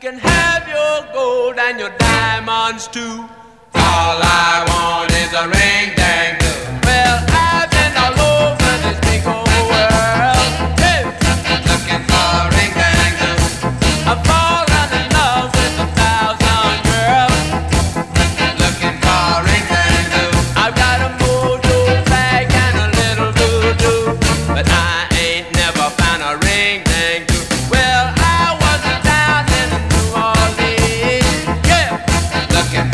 can have your gold and your diamonds too. All I want is a ring.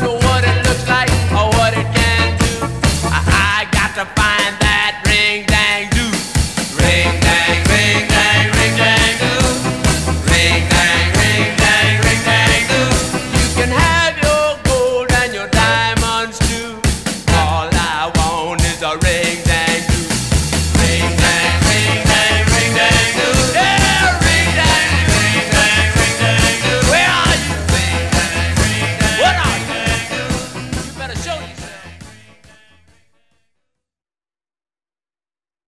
don't know what it looks like or what it can do. I, I got to find that. don't